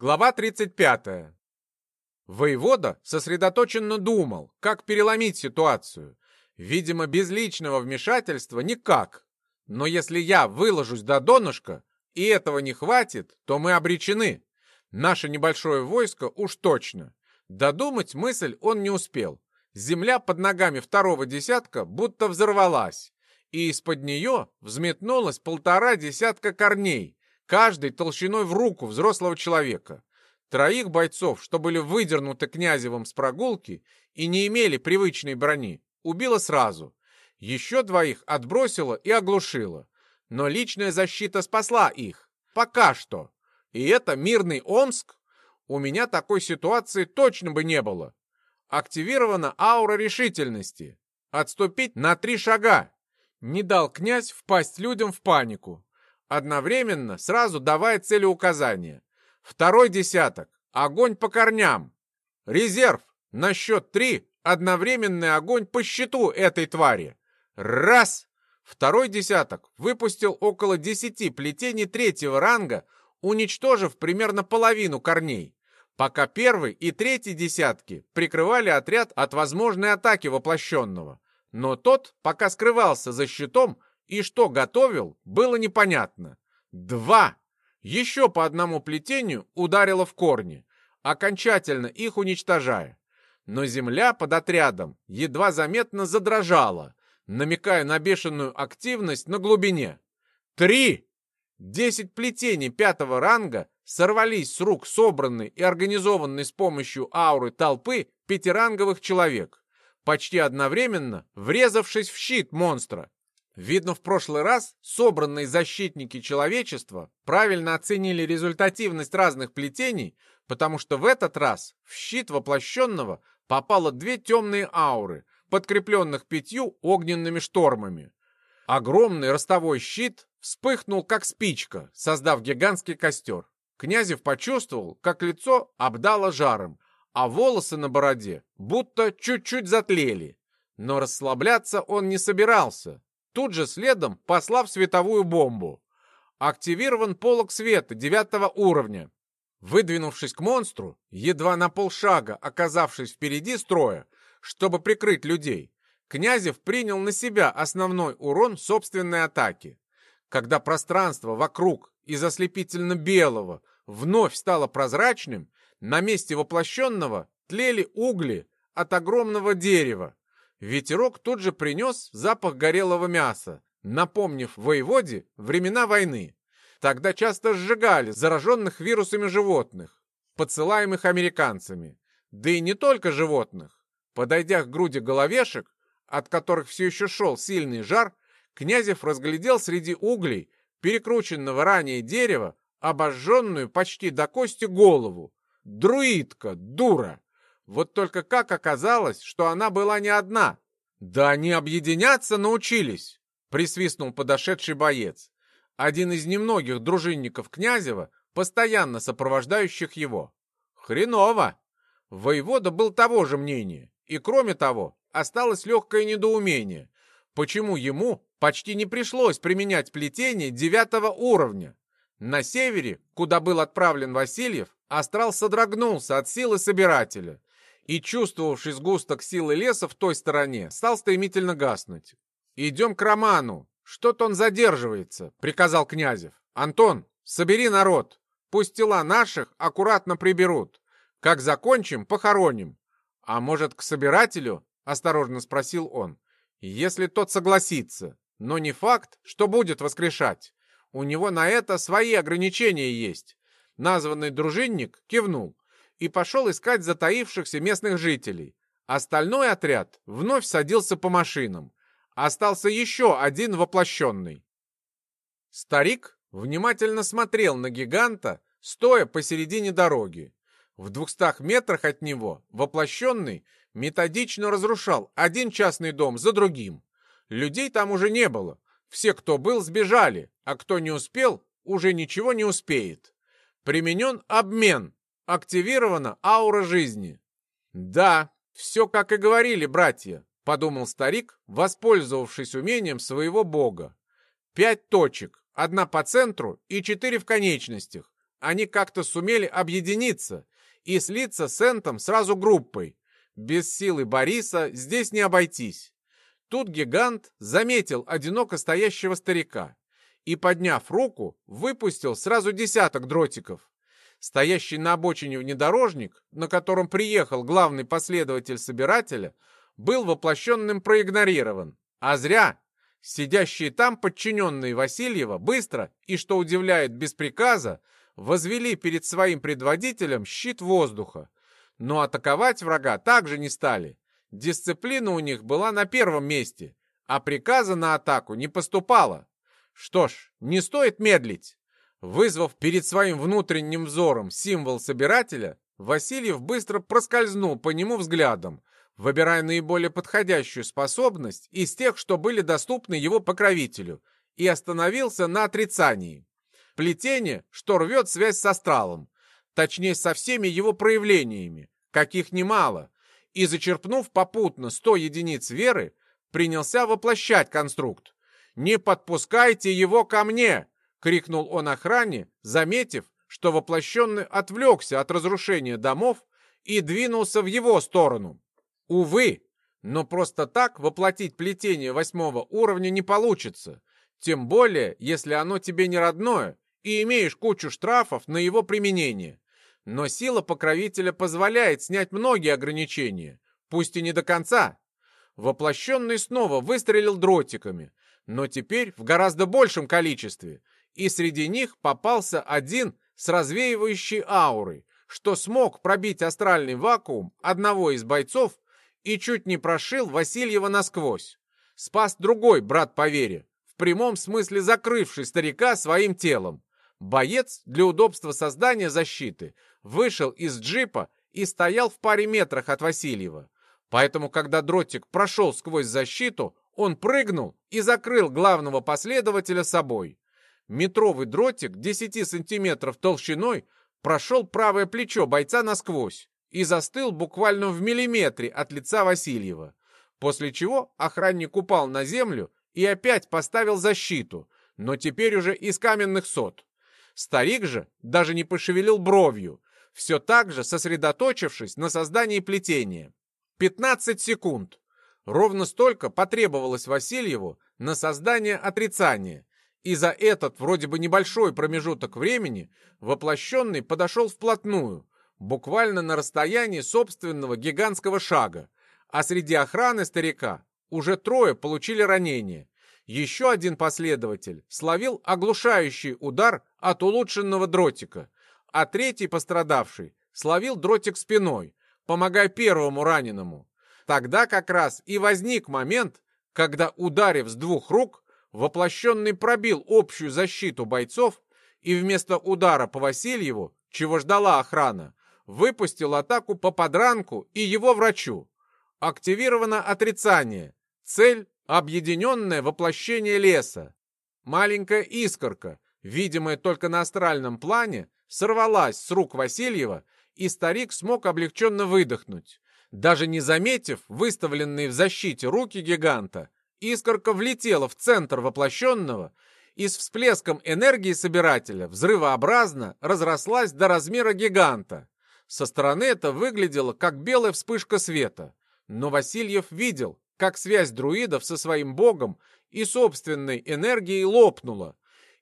Глава 35. Воевода сосредоточенно думал, как переломить ситуацию. Видимо, без личного вмешательства никак. Но если я выложусь до донышка, и этого не хватит, то мы обречены. Наше небольшое войско уж точно. Додумать мысль он не успел. Земля под ногами второго десятка будто взорвалась, и из-под нее взметнулось полтора десятка корней, каждый толщиной в руку взрослого человека. Троих бойцов, что были выдернуты князевым с прогулки и не имели привычной брони, убило сразу. Еще двоих отбросило и оглушило. Но личная защита спасла их. Пока что. И это мирный Омск? У меня такой ситуации точно бы не было. Активирована аура решительности. Отступить на три шага. Не дал князь впасть людям в панику одновременно сразу давая целеуказания. Второй десяток. Огонь по корням. Резерв. На счет три. Одновременный огонь по щиту этой твари. Раз. Второй десяток выпустил около десяти плетений третьего ранга, уничтожив примерно половину корней, пока первый и третий десятки прикрывали отряд от возможной атаки воплощенного. Но тот, пока скрывался за щитом, и что готовил, было непонятно. Два! Еще по одному плетению ударило в корни, окончательно их уничтожая. Но земля под отрядом едва заметно задрожала, намекая на бешеную активность на глубине. Три! Десять плетений пятого ранга сорвались с рук собранной и организованной с помощью ауры толпы пятиранговых человек, почти одновременно врезавшись в щит монстра. Видно, в прошлый раз собранные защитники человечества правильно оценили результативность разных плетений, потому что в этот раз в щит воплощенного попало две темные ауры, подкрепленных пятью огненными штормами. Огромный ростовой щит вспыхнул, как спичка, создав гигантский костер. Князев почувствовал, как лицо обдало жаром, а волосы на бороде будто чуть-чуть затлели. Но расслабляться он не собирался тут же следом послав световую бомбу. Активирован полог света девятого уровня. Выдвинувшись к монстру, едва на полшага оказавшись впереди строя, чтобы прикрыть людей, Князев принял на себя основной урон собственной атаки. Когда пространство вокруг из ослепительно-белого вновь стало прозрачным, на месте воплощенного тлели угли от огромного дерева, Ветерок тут же принес запах горелого мяса, напомнив воеводе времена войны. Тогда часто сжигали зараженных вирусами животных, подсылаемых американцами. Да и не только животных. Подойдя к груди головешек, от которых все еще шел сильный жар, Князев разглядел среди углей перекрученного ранее дерева обожженную почти до кости голову. Друидка, дура! Вот только как оказалось, что она была не одна. Да они объединяться научились, присвистнул подошедший боец. Один из немногих дружинников Князева, постоянно сопровождающих его. Хреново! Воевода был того же мнения. И кроме того, осталось легкое недоумение. Почему ему почти не пришлось применять плетение девятого уровня? На севере, куда был отправлен Васильев, астрал содрогнулся от силы собирателя и, чувствовавший сгусток силы леса в той стороне, стал стремительно гаснуть. «Идем к Роману! Что-то он задерживается!» — приказал Князев. «Антон, собери народ! Пусть тела наших аккуратно приберут. Как закончим, похороним. А может, к собирателю?» — осторожно спросил он. «Если тот согласится. Но не факт, что будет воскрешать. У него на это свои ограничения есть». Названный дружинник кивнул и пошел искать затаившихся местных жителей. Остальной отряд вновь садился по машинам. Остался еще один воплощенный. Старик внимательно смотрел на гиганта, стоя посередине дороги. В двухстах метрах от него воплощенный методично разрушал один частный дом за другим. Людей там уже не было. Все, кто был, сбежали, а кто не успел, уже ничего не успеет. Применен обмен, активирована аура жизни. Да, все как и говорили братья, подумал старик, воспользовавшись умением своего бога. Пять точек, одна по центру и четыре в конечностях. они как-то сумели объединиться и слиться с Энтом сразу группой. Без силы Бориса здесь не обойтись. Тут гигант заметил одиноко стоящего старика и, подняв руку, выпустил сразу десяток дротиков. Стоящий на обочине внедорожник, на котором приехал главный последователь собирателя, был воплощенным проигнорирован. А зря. Сидящие там подчиненные Васильева быстро и, что удивляет, без приказа, возвели перед своим предводителем щит воздуха. Но атаковать врага также не стали. Дисциплина у них была на первом месте, а приказа на атаку не поступало. Что ж, не стоит медлить. Вызвав перед своим внутренним взором символ собирателя, Васильев быстро проскользнул по нему взглядом, выбирая наиболее подходящую способность из тех, что были доступны его покровителю, и остановился на отрицании. Плетение, что рвет связь с астралом, точнее со всеми его проявлениями, каких немало, и, зачерпнув попутно 100 единиц веры, принялся воплощать конструкт. «Не подпускайте его ко мне!» — крикнул он охране, заметив, что воплощенный отвлекся от разрушения домов и двинулся в его сторону. Увы, но просто так воплотить плетение восьмого уровня не получится, тем более, если оно тебе не родное и имеешь кучу штрафов на его применение. Но сила покровителя позволяет снять многие ограничения, пусть и не до конца. Воплощенный снова выстрелил дротиками, но теперь в гораздо большем количестве — и среди них попался один с развеивающей аурой, что смог пробить астральный вакуум одного из бойцов и чуть не прошил Васильева насквозь. Спас другой брат по вере, в прямом смысле закрывший старика своим телом. Боец для удобства создания защиты вышел из джипа и стоял в паре метрах от Васильева. Поэтому, когда дротик прошел сквозь защиту, он прыгнул и закрыл главного последователя собой. Метровый дротик 10 сантиметров толщиной прошел правое плечо бойца насквозь и застыл буквально в миллиметре от лица Васильева. После чего охранник упал на землю и опять поставил защиту, но теперь уже из каменных сот. Старик же даже не пошевелил бровью, все так же сосредоточившись на создании плетения. 15 секунд. Ровно столько потребовалось Васильеву на создание отрицания, и за этот вроде бы небольшой промежуток времени воплощенный подошел вплотную, буквально на расстоянии собственного гигантского шага, а среди охраны старика уже трое получили ранения. Еще один последователь словил оглушающий удар от улучшенного дротика, а третий пострадавший словил дротик спиной, помогая первому раненому. Тогда как раз и возник момент, когда, ударив с двух рук, воплощенный пробил общую защиту бойцов и вместо удара по Васильеву, чего ждала охрана, выпустил атаку по подранку и его врачу. Активировано отрицание. Цель — объединенное воплощение леса. Маленькая искорка, видимая только на астральном плане, сорвалась с рук Васильева, и старик смог облегченно выдохнуть. Даже не заметив выставленные в защите руки гиганта, Искорка влетела в центр воплощенного и с всплеском энергии собирателя взрывообразно разрослась до размера гиганта. Со стороны это выглядело как белая вспышка света. Но Васильев видел, как связь друидов со своим богом и собственной энергией лопнула,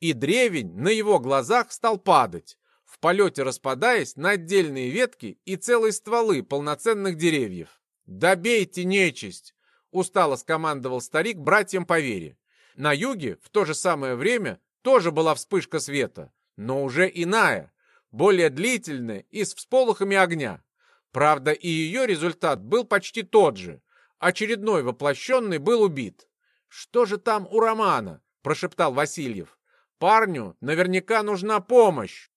и древень на его глазах стал падать, в полете распадаясь на отдельные ветки и целые стволы полноценных деревьев. «Добейте нечисть!» Устало скомандовал старик братьям по вере. На юге в то же самое время тоже была вспышка света, но уже иная, более длительная и с всполохами огня. Правда, и ее результат был почти тот же. Очередной воплощенный был убит. «Что же там у Романа?» – прошептал Васильев. «Парню наверняка нужна помощь».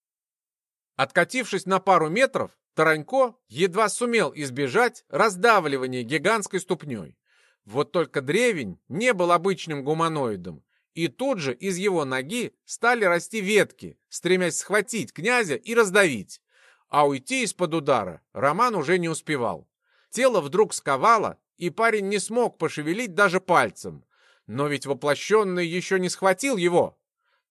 Откатившись на пару метров, Таранько едва сумел избежать раздавливания гигантской ступней. Вот только древень не был обычным гуманоидом, и тут же из его ноги стали расти ветки, стремясь схватить князя и раздавить. А уйти из-под удара Роман уже не успевал. Тело вдруг сковало, и парень не смог пошевелить даже пальцем. Но ведь воплощенный еще не схватил его.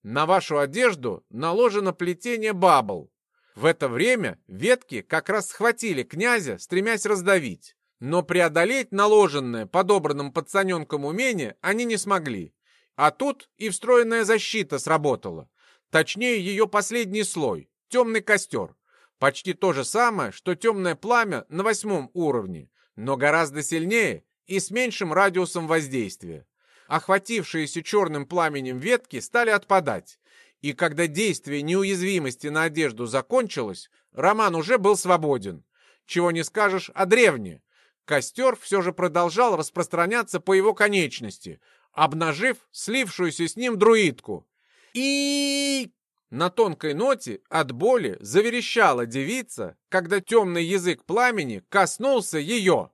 На вашу одежду наложено плетение бабл. В это время ветки как раз схватили князя, стремясь раздавить. Но преодолеть наложенное подобранным пацаненком умение они не смогли. А тут и встроенная защита сработала. Точнее, ее последний слой — темный костер. Почти то же самое, что темное пламя на восьмом уровне, но гораздо сильнее и с меньшим радиусом воздействия. Охватившиеся черным пламенем ветки стали отпадать, и когда действие неуязвимости на одежду закончилось, Роман уже был свободен. Чего не скажешь о древне. Костер все же продолжал распространяться по его конечности, обнажив слившуюся с ним друидку. И на тонкой ноте от боли заверещала девица, когда темный язык пламени коснулся ее.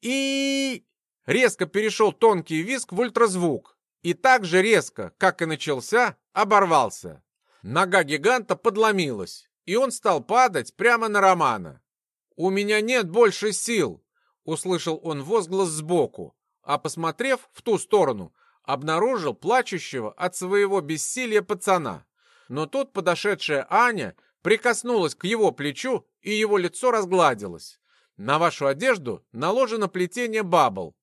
И резко перешел тонкий визг в ультразвук. И так же резко, как и начался, оборвался. Нога гиганта подломилась, и он стал падать прямо на Романа. «У меня нет больше сил!» — услышал он возглас сбоку, а, посмотрев в ту сторону, обнаружил плачущего от своего бессилия пацана. Но тут подошедшая Аня прикоснулась к его плечу, и его лицо разгладилось. «На вашу одежду наложено плетение бабл».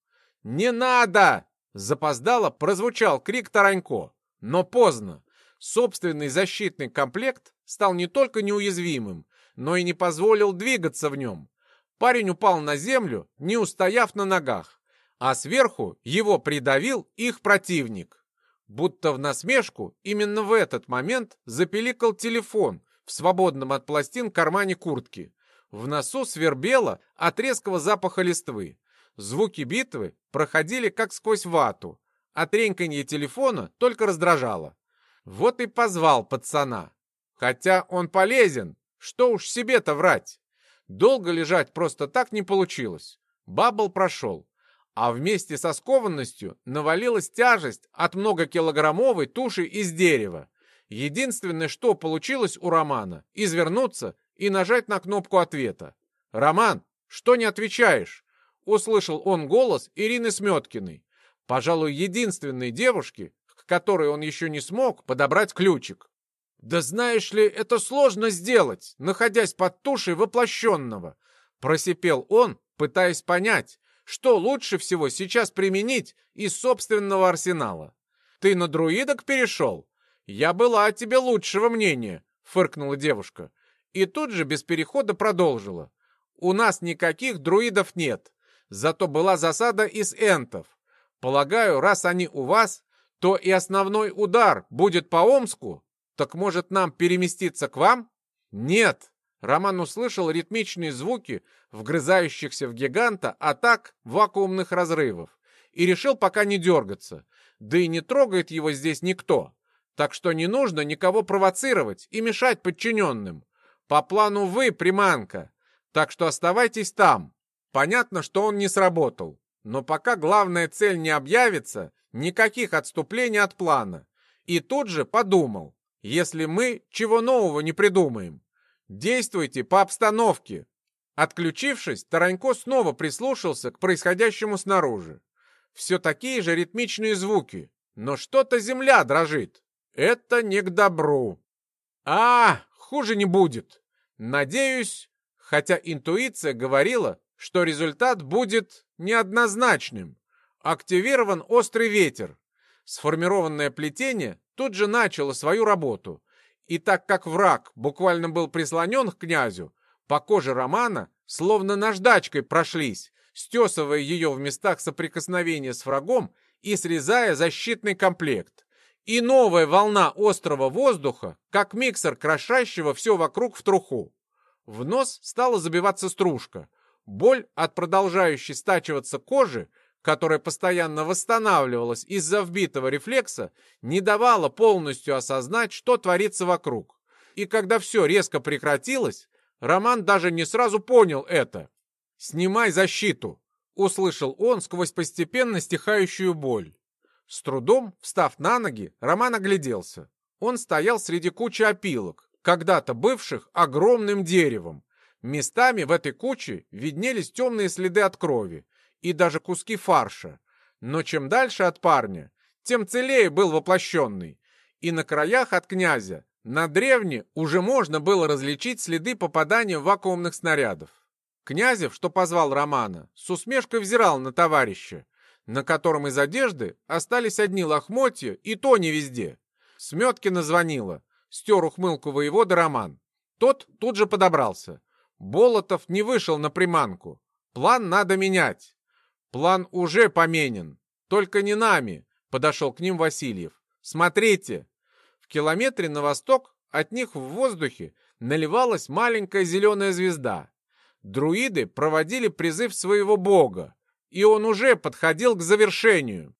«Не надо!» — запоздало прозвучал крик Таранько. Но поздно. Собственный защитный комплект стал не только неуязвимым, но и не позволил двигаться в нем. Парень упал на землю, не устояв на ногах, а сверху его придавил их противник. Будто в насмешку именно в этот момент запеликал телефон в свободном от пластин кармане куртки. В носу свербело от резкого запаха листвы. Звуки битвы проходили как сквозь вату, а треньканье телефона только раздражало. Вот и позвал пацана. Хотя он полезен, что уж себе-то врать. Долго лежать просто так не получилось. Бабл прошел, а вместе со скованностью навалилась тяжесть от многокилограммовой туши из дерева. Единственное, что получилось у Романа, извернуться и нажать на кнопку ответа. «Роман, что не отвечаешь?» Услышал он голос Ирины Сметкиной, пожалуй, единственной девушки, к которой он еще не смог подобрать ключик. «Да знаешь ли, это сложно сделать, находясь под тушей воплощенного!» Просипел он, пытаясь понять, что лучше всего сейчас применить из собственного арсенала. «Ты на друидок перешел? Я была о тебе лучшего мнения», — фыркнула девушка. И тут же без перехода продолжила. «У нас никаких друидов нет, зато была засада из энтов. Полагаю, раз они у вас, то и основной удар будет по Омску. Так может нам переместиться к вам? Нет. Роман услышал ритмичные звуки вгрызающихся в гиганта атак вакуумных разрывов и решил пока не дергаться. Да и не трогает его здесь никто. Так что не нужно никого провоцировать и мешать подчиненным. По плану вы приманка. Так что оставайтесь там. Понятно, что он не сработал. Но пока главная цель не объявится, никаких отступлений от плана. И тут же подумал, если мы чего нового не придумаем, действуйте по обстановке. Отключившись, Таранько снова прислушался к происходящему снаружи. Все такие же ритмичные звуки, но что-то земля дрожит. Это не к добру. А, хуже не будет. Надеюсь, хотя интуиция говорила, что результат будет неоднозначным. Активирован острый ветер. Сформированное плетение тут же начало свою работу. И так как враг буквально был прислонен к князю, по коже Романа словно наждачкой прошлись, стесывая ее в местах соприкосновения с врагом и срезая защитный комплект. И новая волна острого воздуха, как миксер крошащего все вокруг в труху. В нос стала забиваться стружка — Боль от продолжающей стачиваться кожи, которая постоянно восстанавливалась из-за вбитого рефлекса, не давала полностью осознать, что творится вокруг. И когда все резко прекратилось, Роман даже не сразу понял это. «Снимай защиту!» — услышал он сквозь постепенно стихающую боль. С трудом, встав на ноги, Роман огляделся. Он стоял среди кучи опилок, когда-то бывших огромным деревом, Местами в этой куче виднелись темные следы от крови и даже куски фарша. Но чем дальше от парня, тем целее был воплощенный. И на краях от князя на древне уже можно было различить следы попадания вакуумных снарядов. Князев, что позвал Романа, с усмешкой взирал на товарища, на котором из одежды остались одни лохмотья, и то не везде. Сметкина звонила, стер ухмылку воевода Роман. Тот тут же подобрался. Болотов не вышел на приманку. План надо менять. План уже поменен, только не нами, подошел к ним Васильев. Смотрите, в километре на восток от них в воздухе наливалась маленькая зеленая звезда. Друиды проводили призыв своего бога, и он уже подходил к завершению.